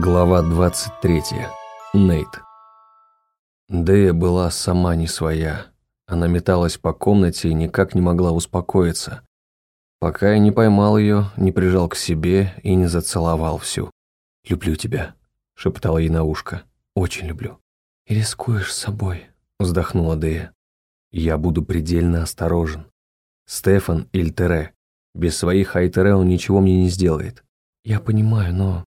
Глава 23. Нейт. Дэя была сама не своя. Она металась по комнате и никак не могла успокоиться, пока я не поймал ее, не прижал к себе и не зацеловал всю. «Люблю тебя», — шептала ей на ушко. «Очень люблю». «И рискуешь собой», — вздохнула Дэя. «Я буду предельно осторожен. Стефан Ильтере. Без своих Айтере он ничего мне не сделает». «Я понимаю, но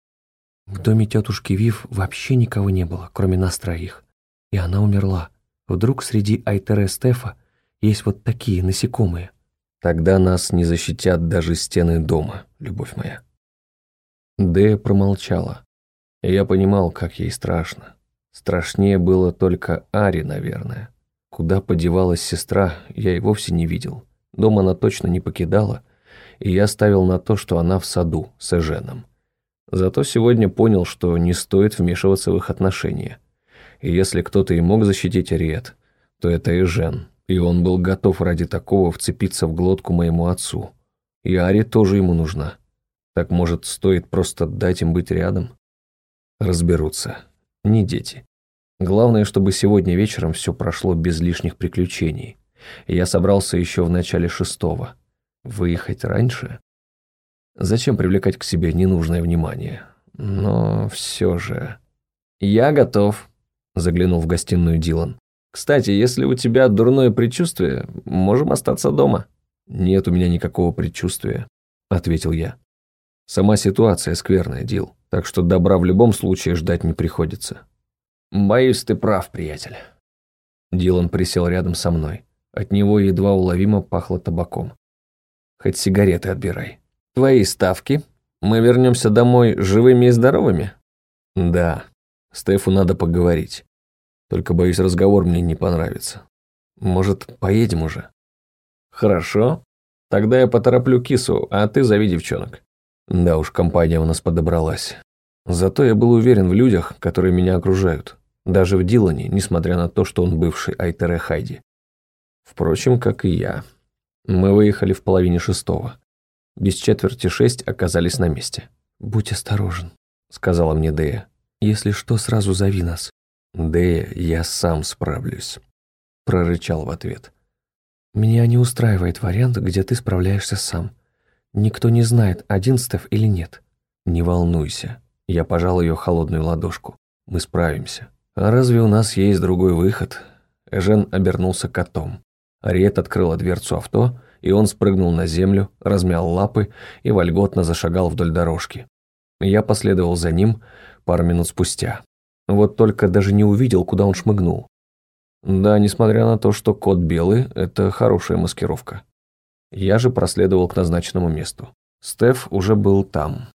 в доме тетушки Вив вообще никого не было, кроме нас троих. И она умерла. Вдруг среди Айтере Стефа есть вот такие насекомые. Тогда нас не защитят даже стены дома, любовь моя. Дэя промолчала. Я понимал, как ей страшно. Страшнее было только Ари, наверное. Куда подевалась сестра, я и вовсе не видел. Дом она точно не покидала, и я ставил на то, что она в саду с Эженом. Зато сегодня понял, что не стоит вмешиваться в их отношения. И если кто-то и мог защитить Ариет, то это и Жен, и он был готов ради такого вцепиться в глотку моему отцу. И Ари тоже ему нужна. Так, может, стоит просто дать им быть рядом? Разберутся. Не дети. Главное, чтобы сегодня вечером все прошло без лишних приключений. Я собрался еще в начале шестого. Выехать раньше? Зачем привлекать к себе ненужное внимание? Но все же... «Я готов», — заглянул в гостиную Дилан. «Кстати, если у тебя дурное предчувствие, можем остаться дома». «Нет у меня никакого предчувствия», — ответил я. «Сама ситуация скверная, Дил, так что добра в любом случае ждать не приходится». «Боюсь, ты прав, приятель». Дилан присел рядом со мной. От него едва уловимо пахло табаком. «Хоть сигареты отбирай», Твои ставки? Мы вернемся домой живыми и здоровыми? Да. Стефу надо поговорить. Только, боюсь, разговор мне не понравится. Может, поедем уже? Хорошо. Тогда я потороплю кису, а ты зови девчонок. Да уж, компания у нас подобралась. Зато я был уверен в людях, которые меня окружают. Даже в Дилане, несмотря на то, что он бывший Айтере Хайди. Впрочем, как и я. Мы выехали в половине шестого без четверти шесть оказались на месте. «Будь осторожен», — сказала мне Дея. «Если что, сразу зови нас». «Дея, я сам справлюсь», — прорычал в ответ. «Меня не устраивает вариант, где ты справляешься сам. Никто не знает, один Стеф или нет». «Не волнуйся», — я пожал ее холодную ладошку. «Мы справимся». «А разве у нас есть другой выход?» Эжен обернулся котом. Ариет открыла дверцу авто и он спрыгнул на землю, размял лапы и вольготно зашагал вдоль дорожки. Я последовал за ним пару минут спустя. Вот только даже не увидел, куда он шмыгнул. Да, несмотря на то, что кот белый – это хорошая маскировка. Я же проследовал к назначенному месту. Стеф уже был там.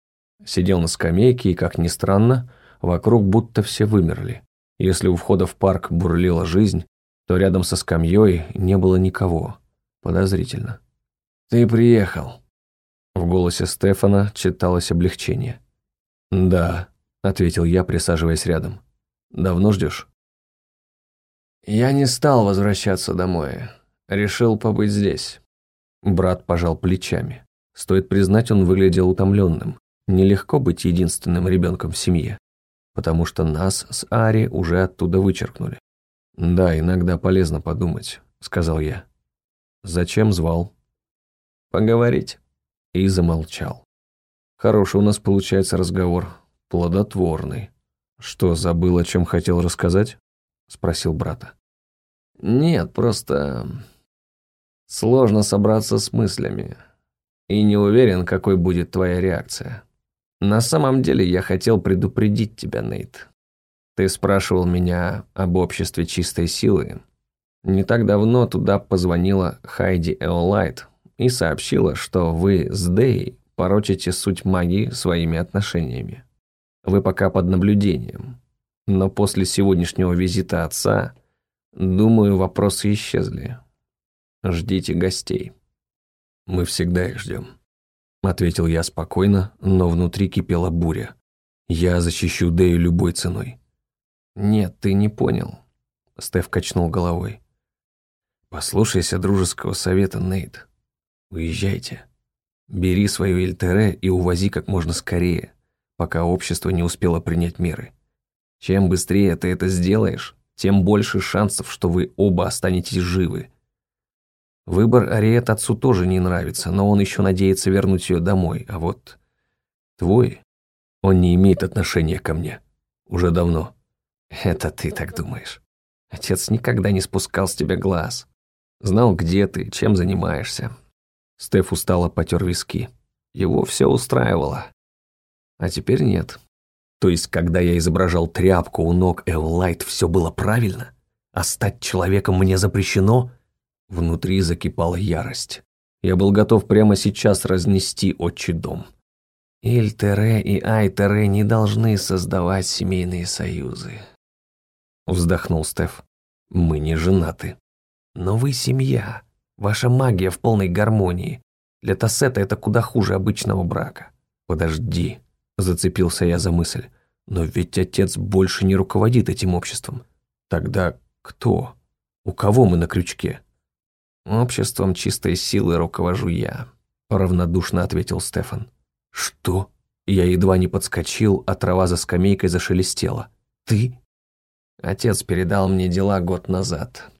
Сидел на скамейке, и, как ни странно, вокруг будто все вымерли. Если у входа в парк бурлила жизнь, то рядом со скамьей не было никого. Подозрительно. «Ты приехал». В голосе Стефана читалось облегчение. «Да», — ответил я, присаживаясь рядом. «Давно ждешь?» «Я не стал возвращаться домой. Решил побыть здесь». Брат пожал плечами. Стоит признать, он выглядел утомленным. Нелегко быть единственным ребенком в семье, потому что нас с Ари уже оттуда вычеркнули. «Да, иногда полезно подумать», — сказал я. Зачем звал? Поговорить. И замолчал. Хороший у нас получается разговор. Плодотворный. Что, забыл, о чем хотел рассказать? Спросил брата. Нет, просто... Сложно собраться с мыслями. И не уверен, какой будет твоя реакция. На самом деле я хотел предупредить тебя, Нейт. Ты спрашивал меня об обществе чистой силы, не так давно туда позвонила Хайди Эолайт и сообщила, что вы с Дэй порочите суть магии своими отношениями. Вы пока под наблюдением. Но после сегодняшнего визита отца, думаю, вопросы исчезли. Ждите гостей. Мы всегда их ждем. Ответил я спокойно, но внутри кипела буря. Я защищу Дэю любой ценой. Нет, ты не понял. Стеф качнул головой. Послушайся дружеского совета, Нейт. Уезжайте. Бери свою Эльтере и увози как можно скорее. пока общество не успело принять меры. Чем быстрее ты это сделаешь, тем больше шансов, что вы оба останетесь живы. Выбор Ариет отцу тоже не нравится, но он еще надеется вернуть ее домой, а вот твой, он не имеет отношения ко мне. Уже давно. Это ты так думаешь. Отец никогда не спускал с тебя глаз. Знал, где ты, чем занимаешься. Стеф устало потер виски. Его все устраивало. А теперь нет. То есть, когда я изображал тряпку у ног Эолайт, все было правильно? А стать человеком мне запрещено? Внутри закипала ярость. Я был готов прямо сейчас разнести отчий дом. Иль-Тере и Ай-Тере не должны создавать семейные союзы. Вздохнул Стеф. Мы не женаты. Но вы семья. Ваша магия в полной гармонии. Для Тассета это куда хуже обычного брака. Подожди, зацепился я за мысль. Но ведь отец больше не руководит этим обществом. Тогда кто? У кого мы на крючке? Обществом чистой силы руковожу я, равнодушно ответил Стефан. Что? Я едва не подскочил, а трава за скамейкой зашелестела. Ты? Отец передал мне дела год назад.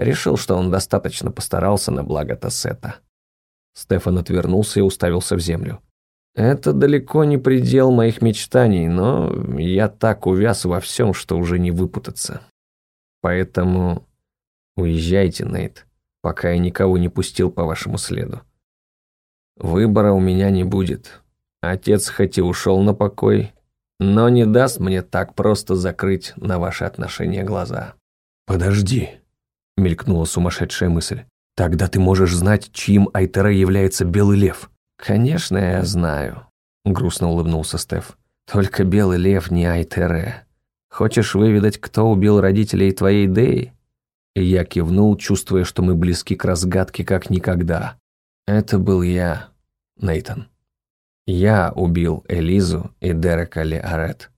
Решил, что он достаточно постарался на благо Тассета. Стефан отвернулся и уставился в землю. Это далеко не предел моих мечтаний, но я так увяз во всем, что уже не выпутаться. Поэтому уезжайте, Нейт, пока я никого не пустил по вашему следу. Выбора у меня не будет. Отец хоть и ушел на покой, но не даст мне так просто закрыть на ваши отношения глаза. «Подожди», — мелькнула сумасшедшая мысль. «Тогда ты можешь знать, чьим Айтера является Белый Лев». «Конечно, я знаю», — грустно улыбнулся Стеф. «Только Белый Лев не Айтере. Хочешь выведать, кто убил родителей твоей Деи?» Я кивнул, чувствуя, что мы близки к разгадке как никогда. «Это был я, Нейтан. Я убил Элизу и Дерека Леарет».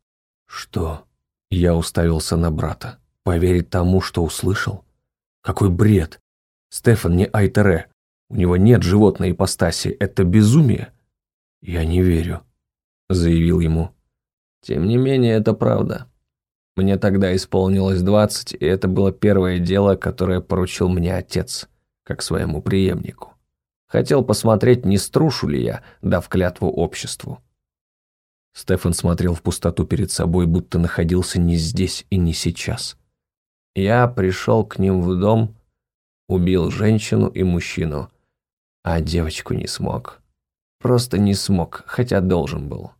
«Что?» Я уставился на брата. «Поверить тому, что услышал? Какой бред! Стефан не Айтере. У него нет животной ипостаси. Это безумие. Я не верю, заявил ему. Тем не менее, это правда. Мне тогда исполнилось двадцать, и это было первое дело, которое поручил мне отец, как своему преемнику. Хотел посмотреть, не струшу ли я, дав клятву обществу. Стефан смотрел в пустоту перед собой, будто находился не здесь и не сейчас. Я пришел к ним в дом, убил женщину и мужчину, а девочку не смог. Просто не смог, хотя должен был.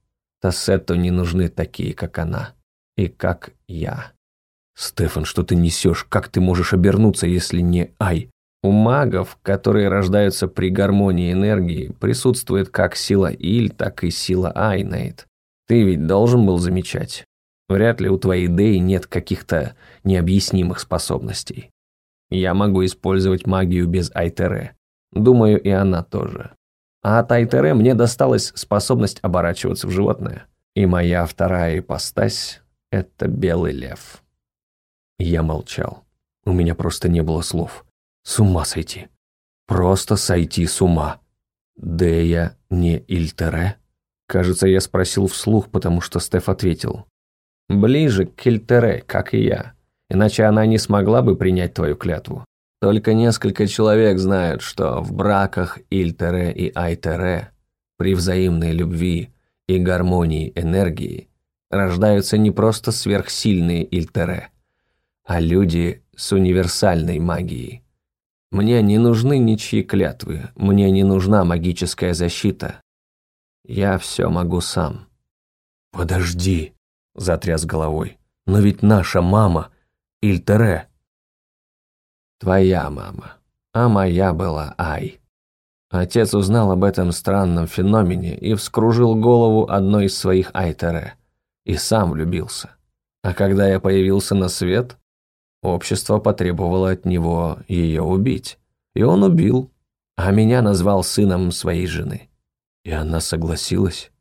Тассету не нужны такие, как она. И как я. Стефан, что ты несешь? Как ты можешь обернуться, если не Ай? У магов, которые рождаются при гармонии энергии, присутствует как сила Иль, так и сила Айнейт. Ты ведь должен был замечать. Вряд ли у твоей Деи нет каких-то необъяснимых способностей. Я могу использовать магию без Айтере. Думаю, и она тоже. А от Айтере мне досталась способность оборачиваться в животное. И моя вторая ипостась — это белый лев. Я молчал. У меня просто не было слов. С ума сойти. Просто сойти с ума. Дея не Ильтере? Кажется, я спросил вслух, потому что Стеф ответил. Ближе к Ильтере, как и я. Иначе она не смогла бы принять твою клятву. Только несколько человек знают, что в браках Ильтере и Айтере при взаимной любви и гармонии энергии рождаются не просто сверхсильные Ильтере, а люди с универсальной магией. Мне не нужны ничьи клятвы, мне не нужна магическая защита. Я все могу сам. «Подожди», – затряс головой, – «но ведь наша мама Ильтере». Твоя мама. А моя была Ай. Отец узнал об этом странном феномене и вскружил голову одной из своих Айтере. И сам влюбился. А когда я появился на свет, общество потребовало от него ее убить. И он убил, а меня назвал сыном своей жены. И она согласилась.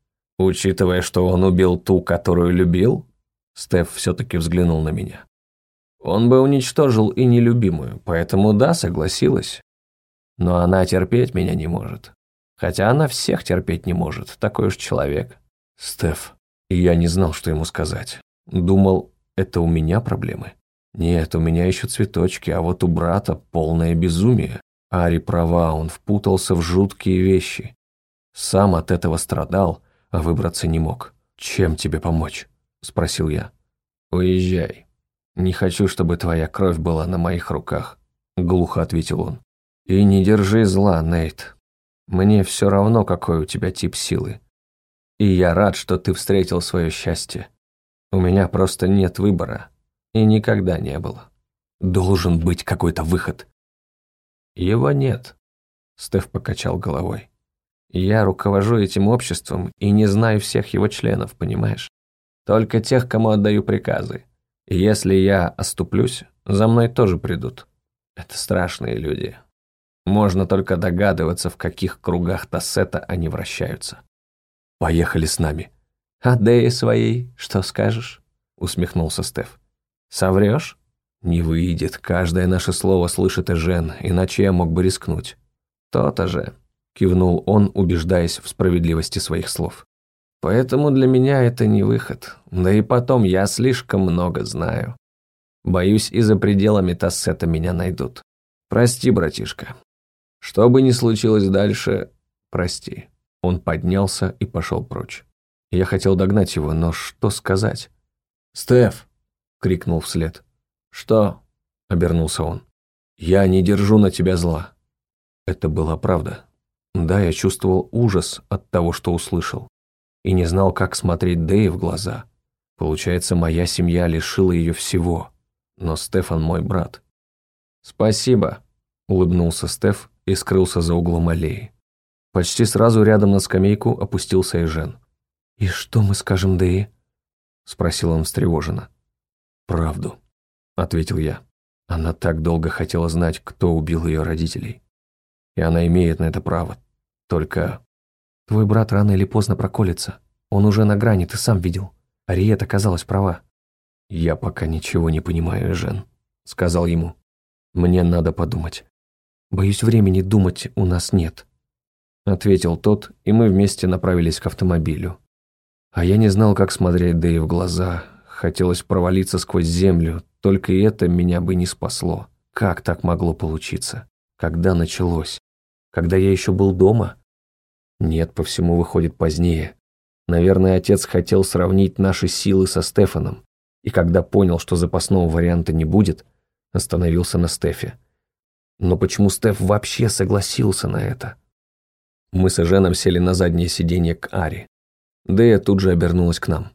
Учитывая, что он убил ту, которую любил, Стеф все-таки взглянул на меня. Он бы уничтожил и нелюбимую, поэтому да, согласилась. Но она терпеть меня не может. Хотя она всех терпеть не может, такой уж человек. Стеф, я не знал, что ему сказать. Думал, это у меня проблемы. Нет, у меня еще цветочки, а вот у брата полное безумие. Ари права, он впутался в жуткие вещи. Сам от этого страдал, а выбраться не мог. «Чем тебе помочь?» – спросил я. «Уезжай. Не хочу, чтобы твоя кровь была на моих руках», – глухо ответил он. «И не держи зла, Нейт. Мне все равно, какой у тебя тип силы. И я рад, что ты встретил свое счастье. У меня просто нет выбора. И никогда не было. Должен быть какой-то выход». «Его нет», – Стеф покачал головой. Я руковожу этим обществом и не знаю всех его членов, понимаешь? Только тех, кому отдаю приказы. И если я оступлюсь, за мной тоже придут. Это страшные люди. Можно только догадываться, в каких кругах Тассета они вращаются. Поехали с нами. А Деи своей, что скажешь? Усмехнулся Стеф. Соврешь? Не выйдет. Каждое наше слово слышит Эжен, иначе я мог бы рискнуть. То-то же. – кивнул он, убеждаясь в справедливости своих слов. «Поэтому для меня это не выход. Да и потом, я слишком много знаю. Боюсь, и за пределами Тассета меня найдут. Прости, братишка. Что бы ни случилось дальше, прости». Он поднялся и пошел прочь. Я хотел догнать его, но что сказать? «Стеф!» – крикнул вслед. «Что?» – обернулся он. «Я не держу на тебя зла». Это была правда. Да, я чувствовал ужас от того, что услышал. И не знал, как смотреть Дэй в глаза. Получается, моя семья лишила ее всего. Но Стефан мой брат. «Спасибо», – улыбнулся Стеф и скрылся за углом аллеи. Почти сразу рядом на скамейку опустился Эжен. «И что мы скажем Дэи?» – спросил он встревоженно. «Правду», – ответил я. Она так долго хотела знать, кто убил ее родителей и она имеет на это право. Только... Твой брат рано или поздно проколется. Он уже на грани, ты сам видел. Ариет оказалась права. «Я пока ничего не понимаю, Жен», — сказал ему. «Мне надо подумать». «Боюсь, времени думать у нас нет», — ответил тот, и мы вместе направились к автомобилю. А я не знал, как смотреть Дэй в глаза. Хотелось провалиться сквозь землю, только и это меня бы не спасло. Как так могло получиться? Когда началось? Когда я еще был дома? Нет, по всему выходит позднее. Наверное, отец хотел сравнить наши силы со Стефаном, и когда понял, что запасного варианта не будет, остановился на Стефе. Но почему Стеф вообще согласился на это? Мы с Эженом сели на заднее сиденье к Ари. Дэя тут же обернулась к нам.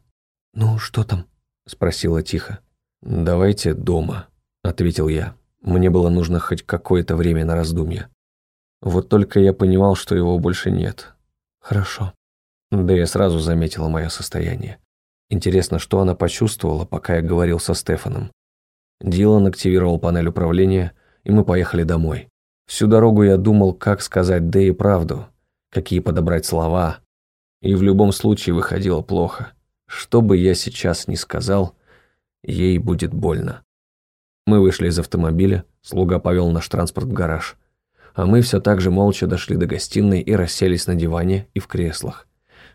«Ну, что там?» – спросила тихо. «Давайте дома», – ответил я. Мне было нужно хоть какое-то время на раздумье. Вот только я понимал, что его больше нет. Хорошо. Да я сразу заметила мое состояние. Интересно, что она почувствовала, пока я говорил со Стефаном. Дилан активировал панель управления, и мы поехали домой. Всю дорогу я думал, как сказать Дэи правду, какие подобрать слова, и в любом случае выходило плохо. Что бы я сейчас ни сказал, ей будет больно. Мы вышли из автомобиля, слуга повел наш транспорт в гараж. А мы все так же молча дошли до гостиной и расселись на диване и в креслах.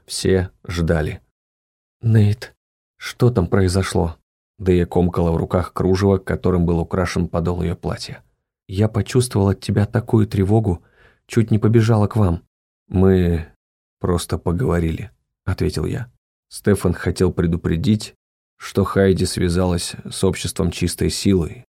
Все ждали. «Нейт, что там произошло?» Да комкала в руках кружево, которым был украшен подол ее платья. «Я почувствовала от тебя такую тревогу, чуть не побежала к вам». «Мы просто поговорили», — ответил я. Стефан хотел предупредить, что Хайди связалась с обществом чистой силы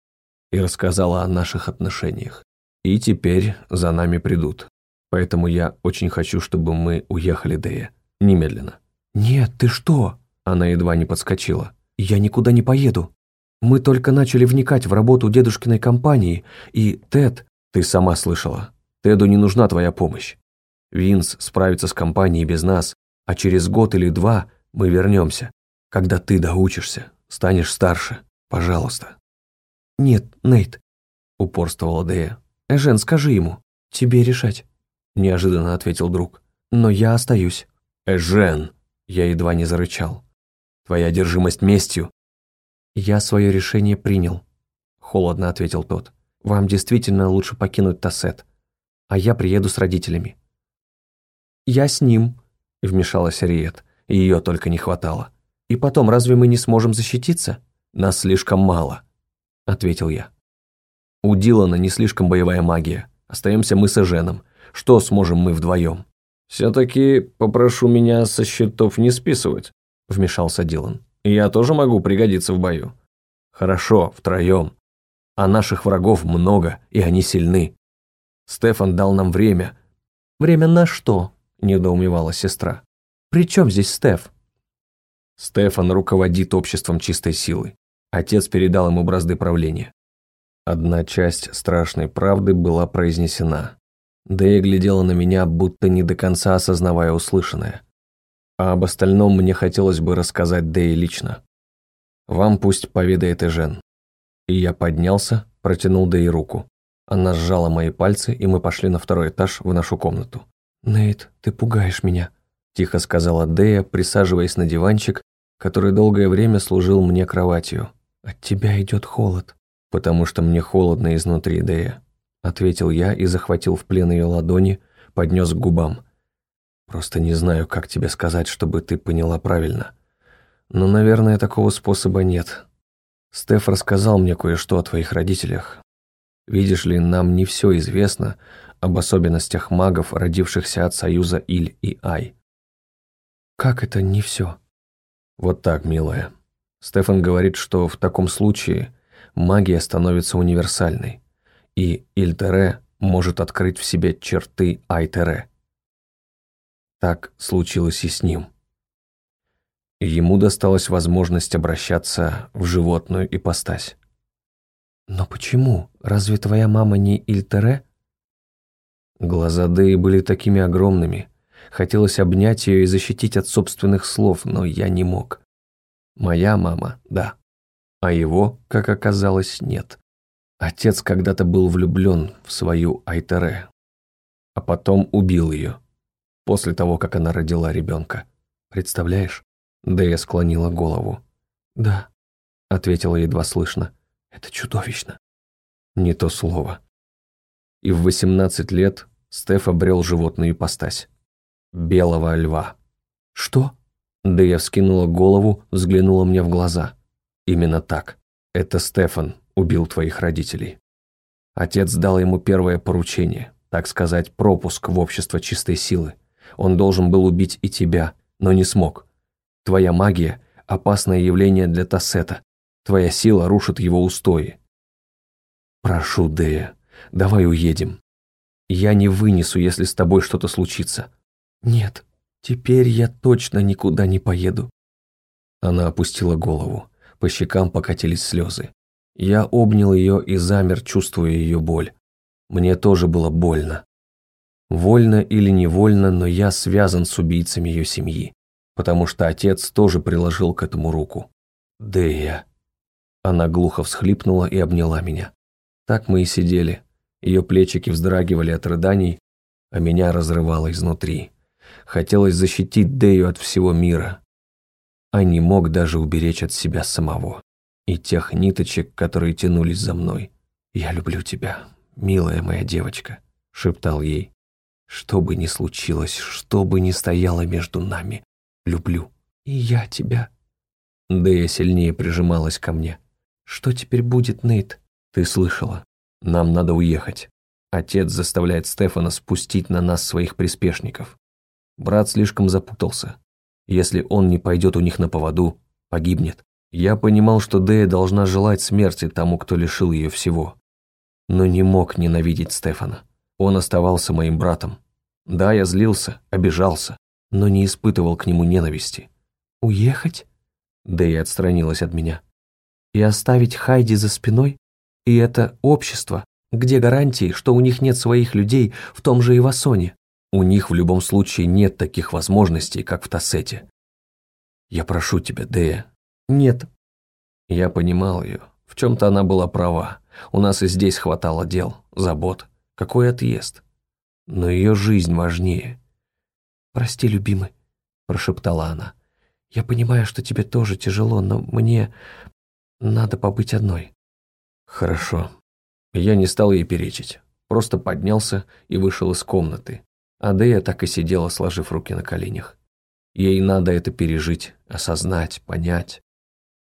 и рассказала о наших отношениях. И теперь за нами придут. Поэтому я очень хочу, чтобы мы уехали, Дея. Немедленно. «Нет, ты что?» Она едва не подскочила. «Я никуда не поеду. Мы только начали вникать в работу дедушкиной компании, и Тед...» «Ты сама слышала. Теду не нужна твоя помощь. Винс справится с компанией без нас, а через год или два мы вернемся. Когда ты доучишься, станешь старше, пожалуйста». «Нет, Нейт», — упорствовала Дея. «Эжен, скажи ему. Тебе решать», — неожиданно ответил друг. «Но я остаюсь». «Эжен!» — я едва не зарычал. «Твоя одержимость местью». «Я свое решение принял», — холодно ответил тот. «Вам действительно лучше покинуть Тассет, а я приеду с родителями». «Я с ним», — вмешалась Риет, ее только не хватало. И потом, разве мы не сможем защититься? Нас слишком мало, ответил я. У Дилана не слишком боевая магия. Остаемся мы с Эженом. Что сможем мы вдвоем? Все-таки попрошу меня со счетов не списывать, вмешался Дилан. Я тоже могу пригодиться в бою. Хорошо, втроем. А наших врагов много, и они сильны. Стефан дал нам время. Время на что? недоумевала сестра. При чем здесь Стеф? Стефан руководит обществом чистой силы. Отец передал ему бразды правления. Одна часть страшной правды была произнесена. Дэя глядела на меня, будто не до конца осознавая услышанное. А об остальном мне хотелось бы рассказать Дэе лично. Вам пусть поведает Эжен. И я поднялся, протянул Дэе руку. Она сжала мои пальцы, и мы пошли на второй этаж в нашу комнату. «Нейт, ты пугаешь меня», – тихо сказала Дэя, присаживаясь на диванчик, который долгое время служил мне кроватью. «От тебя идет холод». «Потому что мне холодно изнутри, Дэя», – ответил я и захватил в плен ее ладони, поднес к губам. «Просто не знаю, как тебе сказать, чтобы ты поняла правильно. Но, наверное, такого способа нет. Стеф рассказал мне кое-что о твоих родителях. Видишь ли, нам не все известно об особенностях магов, родившихся от союза Иль и Ай». «Как это не все?» «Вот так, милая. Стефан говорит, что в таком случае магия становится универсальной, и Ильтере может открыть в себе черты Айтере. Так случилось и с ним. Ему досталась возможность обращаться в животную ипостась. «Но почему? Разве твоя мама не Ильтере?» Глаза Дэи были такими огромными. Хотелось обнять ее и защитить от собственных слов, но я не мог. Моя мама, да. А его, как оказалось, нет. Отец когда-то был влюблен в свою Айтере, а потом убил ее, после того, как она родила ребенка. Представляешь? Да я склонила голову. «Да», — ответила едва слышно. «Это чудовищно». Не то слово. И в 18 лет Стеф обрел животную ипостась. Белого льва. «Что?» Да я вскинула голову, взглянула мне в глаза. Именно так. Это Стефан убил твоих родителей. Отец дал ему первое поручение, так сказать, пропуск в общество чистой силы. Он должен был убить и тебя, но не смог. Твоя магия – опасное явление для Тассета. Твоя сила рушит его устои. Прошу, Дея, давай уедем. Я не вынесу, если с тобой что-то случится. Нет, Теперь я точно никуда не поеду. Она опустила голову. По щекам покатились слезы. Я обнял ее и замер, чувствуя ее боль. Мне тоже было больно. Вольно или невольно, но я связан с убийцами ее семьи, потому что отец тоже приложил к этому руку. Дея. Она глухо всхлипнула и обняла меня. Так мы и сидели. Ее плечики вздрагивали от рыданий, а меня разрывало изнутри. Хотелось защитить Дэю от всего мира, а не мог даже уберечь от себя самого и тех ниточек, которые тянулись за мной. «Я люблю тебя, милая моя девочка», — шептал ей. «Что бы ни случилось, что бы ни стояло между нами, люблю. И я тебя». Дэя сильнее прижималась ко мне. «Что теперь будет, Нейт?» «Ты слышала. Нам надо уехать. Отец заставляет Стефана спустить на нас своих приспешников. Брат слишком запутался. Если он не пойдет у них на поводу, погибнет. Я понимал, что Дея должна желать смерти тому, кто лишил ее всего. Но не мог ненавидеть Стефана. Он оставался моим братом. Да, я злился, обижался, но не испытывал к нему ненависти. «Уехать?» Дея отстранилась от меня. «И оставить Хайди за спиной? И это общество? Где гарантии, что у них нет своих людей в том же Ивасоне?» У них в любом случае нет таких возможностей, как в Тассете. Я прошу тебя, Дея. Нет. Я понимал ее. В чем-то она была права. У нас и здесь хватало дел, забот. Какой отъезд? Но ее жизнь важнее. «Прости, любимый», – прошептала она. «Я понимаю, что тебе тоже тяжело, но мне надо побыть одной». «Хорошо». Я не стал ей перечить. Просто поднялся и вышел из комнаты, Адея так и сидела, сложив руки на коленях. Ей надо это пережить, осознать, понять.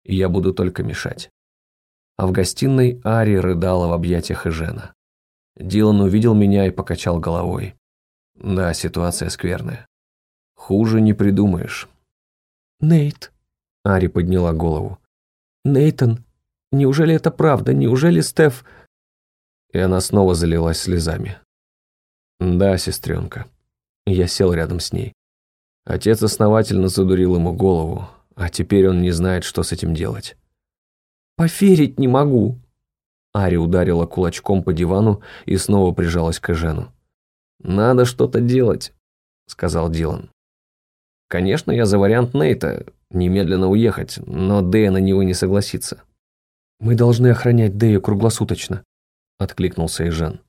И я буду только мешать. А в гостиной Ари рыдала в объятиях Эжена. Дилан увидел меня и покачал головой. Да, ситуация скверная. Хуже не придумаешь. «Нейт», — Ари подняла голову. «Нейтан, неужели это правда? Неужели Стеф...» И она снова залилась слезами. «Да, сестренка». Я сел рядом с ней. Отец основательно задурил ему голову, а теперь он не знает, что с этим делать. «Поверить не могу!» Ари ударила кулачком по дивану и снова прижалась к Эжену. «Надо что-то делать», — сказал Дилан. «Конечно, я за вариант Нейта, немедленно уехать, но Дэя на него не согласится». «Мы должны охранять Дэю круглосуточно», — откликнулся Эжен.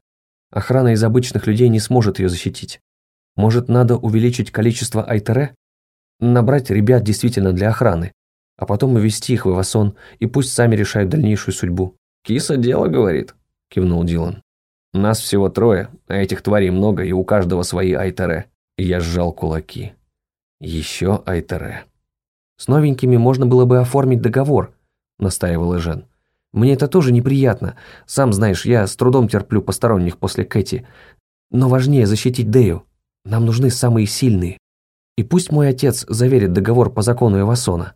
«Охрана из обычных людей не сможет ее защитить. Может, надо увеличить количество Айтере? Набрать ребят действительно для охраны, а потом увести их в Ивасон, и пусть сами решают дальнейшую судьбу». «Киса дело, говорит», — кивнул Дилан. «Нас всего трое, а этих тварей много, и у каждого свои Айтере». Я сжал кулаки. Еще Айтере. «С новенькими можно было бы оформить договор», — настаивал Эжен. «Мне это тоже неприятно. Сам знаешь, я с трудом терплю посторонних после Кэти. Но важнее защитить Дэю. Нам нужны самые сильные. И пусть мой отец заверит договор по закону Эвасона».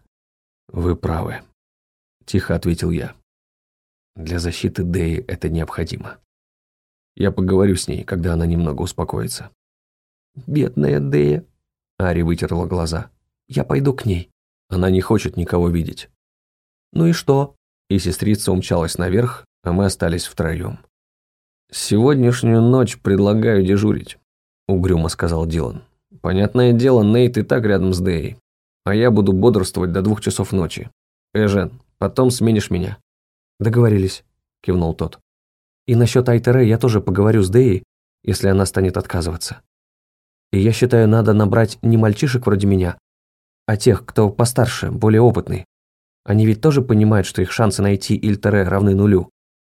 «Вы правы», — тихо ответил я. «Для защиты Дэи это необходимо. Я поговорю с ней, когда она немного успокоится». «Бедная Дэя», — Ари вытерла глаза. «Я пойду к ней». Она не хочет никого видеть. Ну и что? И сестрица умчалась наверх, а мы остались втроем. «Сегодняшнюю ночь предлагаю дежурить», — угрюмо сказал Дилан. «Понятное дело, Нейт и так рядом с Дэей, а я буду бодрствовать до двух часов ночи. Эжен, потом сменишь меня». «Договорились», — кивнул тот. «И насчет Айтере я тоже поговорю с Дэей, если она станет отказываться. И я считаю, надо набрать не мальчишек вроде меня, а тех, кто постарше, более опытный. Они ведь тоже понимают, что их шансы найти Ильтере равны нулю,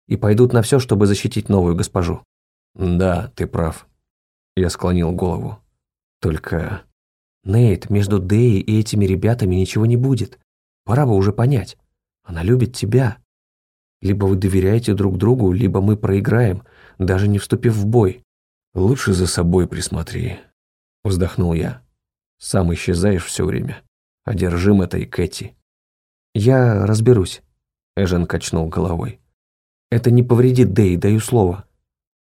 и пойдут на все, чтобы защитить новую госпожу. Да, ты прав. Я склонил голову. Только... Нейт, между Дэей и этими ребятами ничего не будет. Пора бы уже понять. Она любит тебя. Либо вы доверяете друг другу, либо мы проиграем, даже не вступив в бой. Лучше за собой присмотри. Вздохнул я. Сам исчезаешь все время. Одержим этой Кэти. Я разберусь. Эжен качнул головой. Это не повредит Дэй, даю слово.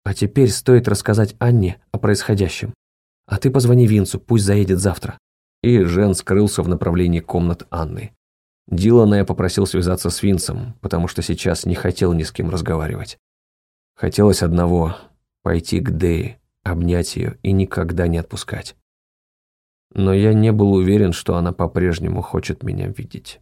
А теперь стоит рассказать Анне о происходящем. А ты позвони Винцу, пусть заедет завтра. И Жен скрылся в направлении комнат Анны. Дилана я попросил связаться с Винсом, потому что сейчас не хотел ни с кем разговаривать. Хотелось одного – пойти к Дэи, обнять ее и никогда не отпускать но я не был уверен, что она по-прежнему хочет меня видеть.